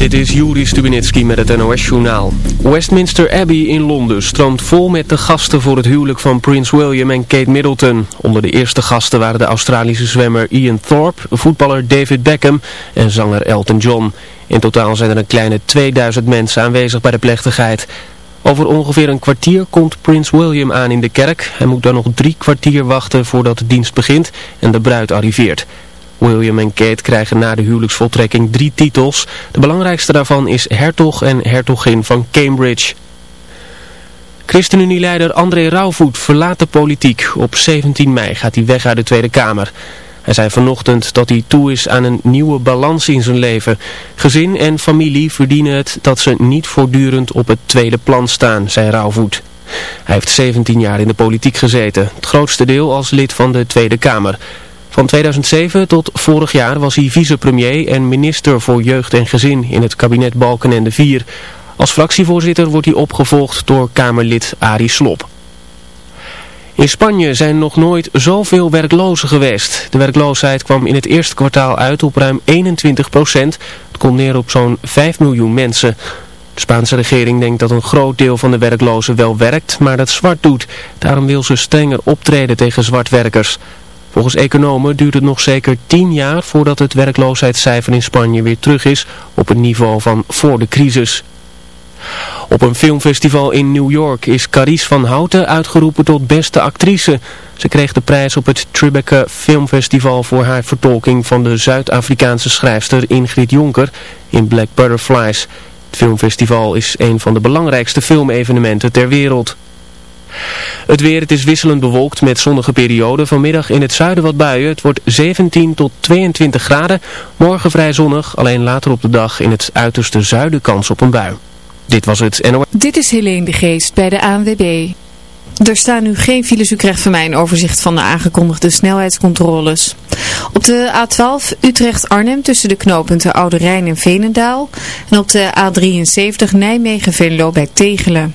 Dit is Juri Stubenitski met het NOS-journaal. Westminster Abbey in Londen stroomt vol met de gasten voor het huwelijk van Prins William en Kate Middleton. Onder de eerste gasten waren de Australische zwemmer Ian Thorpe, voetballer David Beckham en zanger Elton John. In totaal zijn er een kleine 2000 mensen aanwezig bij de plechtigheid. Over ongeveer een kwartier komt Prins William aan in de kerk. Hij moet dan nog drie kwartier wachten voordat de dienst begint en de bruid arriveert. William en Kate krijgen na de huwelijksvoltrekking drie titels. De belangrijkste daarvan is hertog en hertogin van Cambridge. ChristenUnie-leider André Rauwvoet verlaat de politiek. Op 17 mei gaat hij weg uit de Tweede Kamer. Hij zei vanochtend dat hij toe is aan een nieuwe balans in zijn leven. Gezin en familie verdienen het dat ze niet voortdurend op het tweede plan staan, zei Rauwvoet. Hij heeft 17 jaar in de politiek gezeten, het grootste deel als lid van de Tweede Kamer. Van 2007 tot vorig jaar was hij vicepremier en minister voor jeugd en gezin in het kabinet Balkenende 4. Als fractievoorzitter wordt hij opgevolgd door Kamerlid Arie Slop. In Spanje zijn nog nooit zoveel werklozen geweest. De werkloosheid kwam in het eerste kwartaal uit op ruim 21 procent. Het komt neer op zo'n 5 miljoen mensen. De Spaanse regering denkt dat een groot deel van de werklozen wel werkt, maar dat zwart doet. Daarom wil ze strenger optreden tegen zwartwerkers. Volgens economen duurt het nog zeker 10 jaar voordat het werkloosheidscijfer in Spanje weer terug is op het niveau van voor de crisis. Op een filmfestival in New York is Carice van Houten uitgeroepen tot beste actrice. Ze kreeg de prijs op het Tribeca Filmfestival voor haar vertolking van de Zuid-Afrikaanse schrijfster Ingrid Jonker in Black Butterflies. Het filmfestival is een van de belangrijkste filmevenementen ter wereld. Het weer, het is wisselend bewolkt met zonnige perioden. Vanmiddag in het zuiden wat buien. Het wordt 17 tot 22 graden. Morgen vrij zonnig, alleen later op de dag in het uiterste zuiden kans op een bui. Dit was het NOS. Dit is Helene de Geest bij de ANWB. Er staan nu geen files. U krijgt van mij een overzicht van de aangekondigde snelheidscontroles. Op de A12 Utrecht-Arnhem tussen de knooppunten Oude Rijn en Veenendaal. En op de A73 Nijmegen-Venlo bij Tegelen.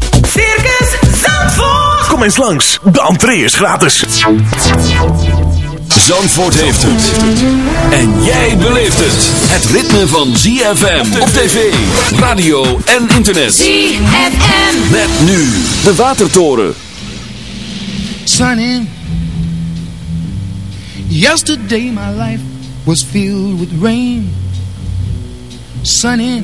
Circus Zandvoort. Kom eens langs, de entree is gratis. Zandvoort heeft het. En jij beleeft het. Het ritme van ZFM op tv, radio en internet. ZFM. Met nu de Watertoren. Sunny. Yesterday my life was filled with rain. Sunny.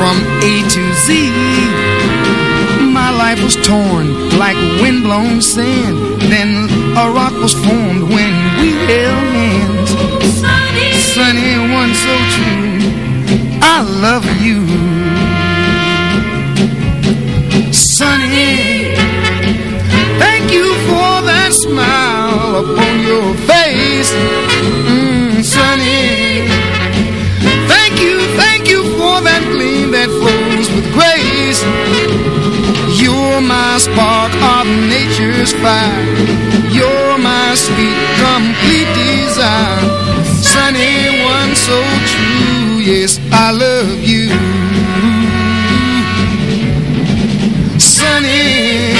from A to Z. My life was torn like windblown sand. Then a rock was formed when we held hands. Sunny, sunny one so true. I love you. Sunny, thank you for that smile upon your face. Mm, sunny you for that gleam that flows with grace. You're my spark of nature's fire. You're my sweet, complete desire. Sunny one so true, yes, I love you. Sunny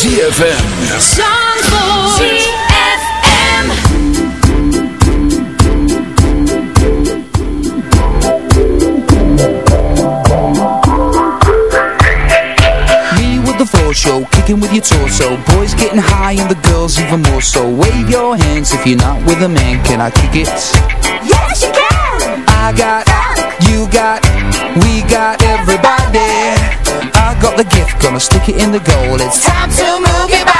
ZFM. the ZFM. Show, kicking with your torso Boys getting high and the girls even more so Wave your hands if you're not with a man Can I kick it? Yes you can! I got, Fuck. you got, we got everybody I got the gift Gonna stick it in the goal. It's time to move it back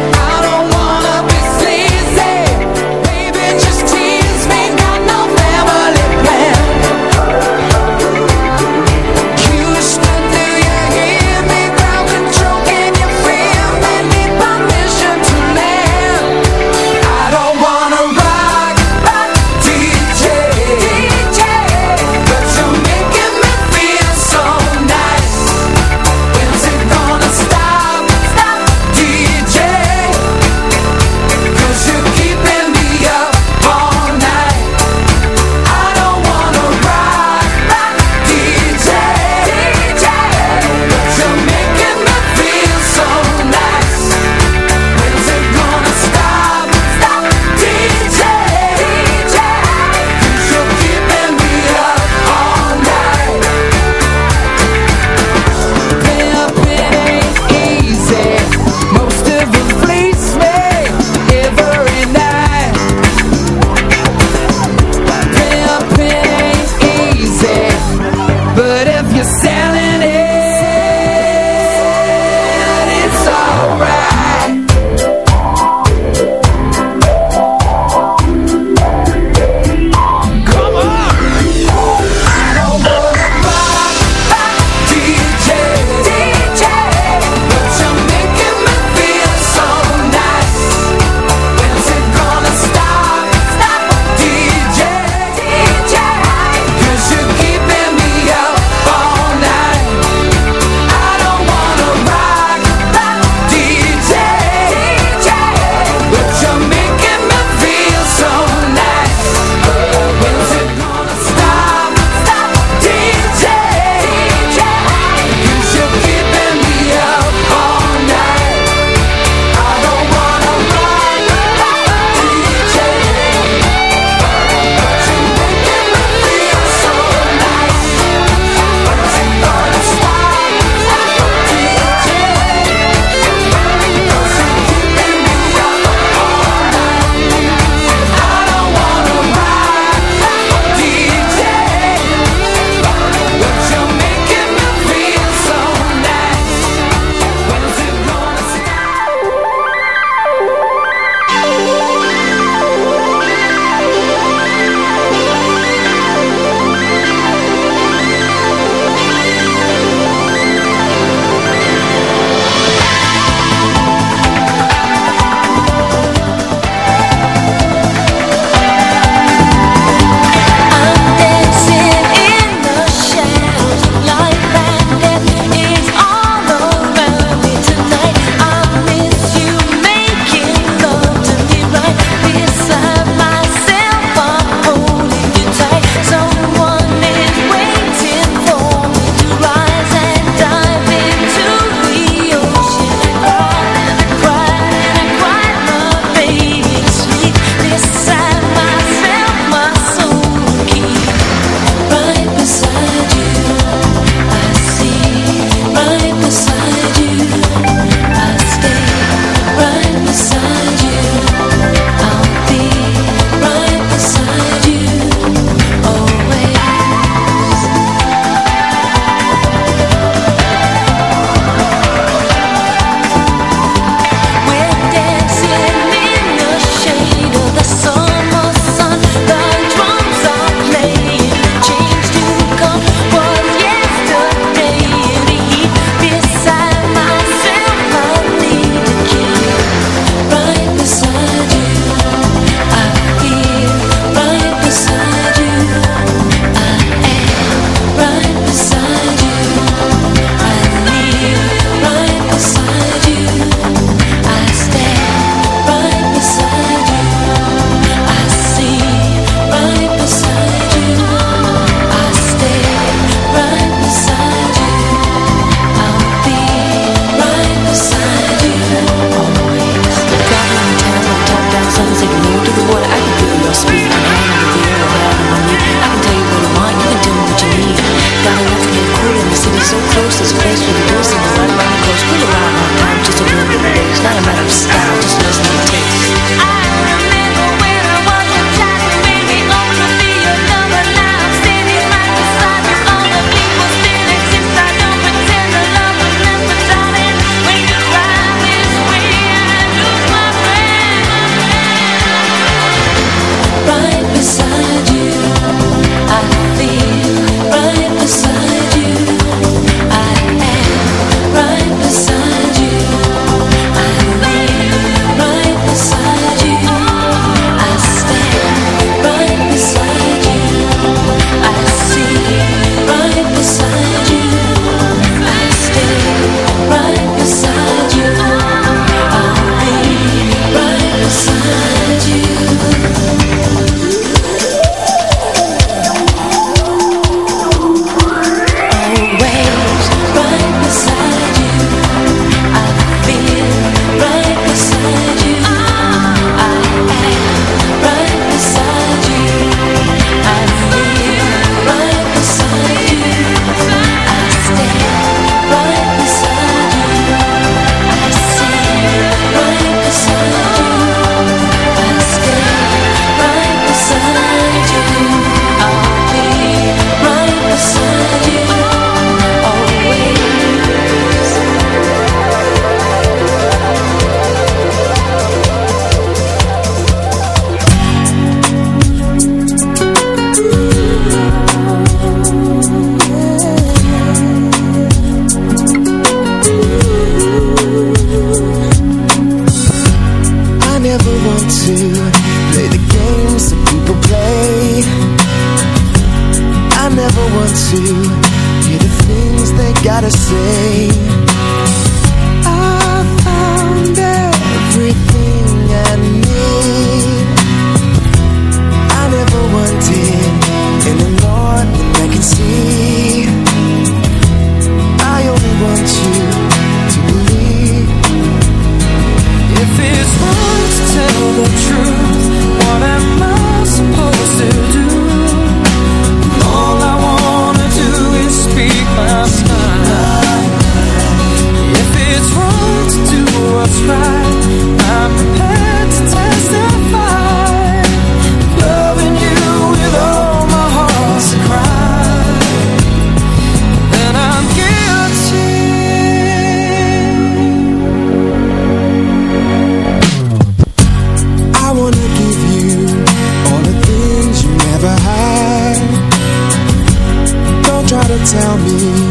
tell me.